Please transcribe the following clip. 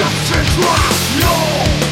your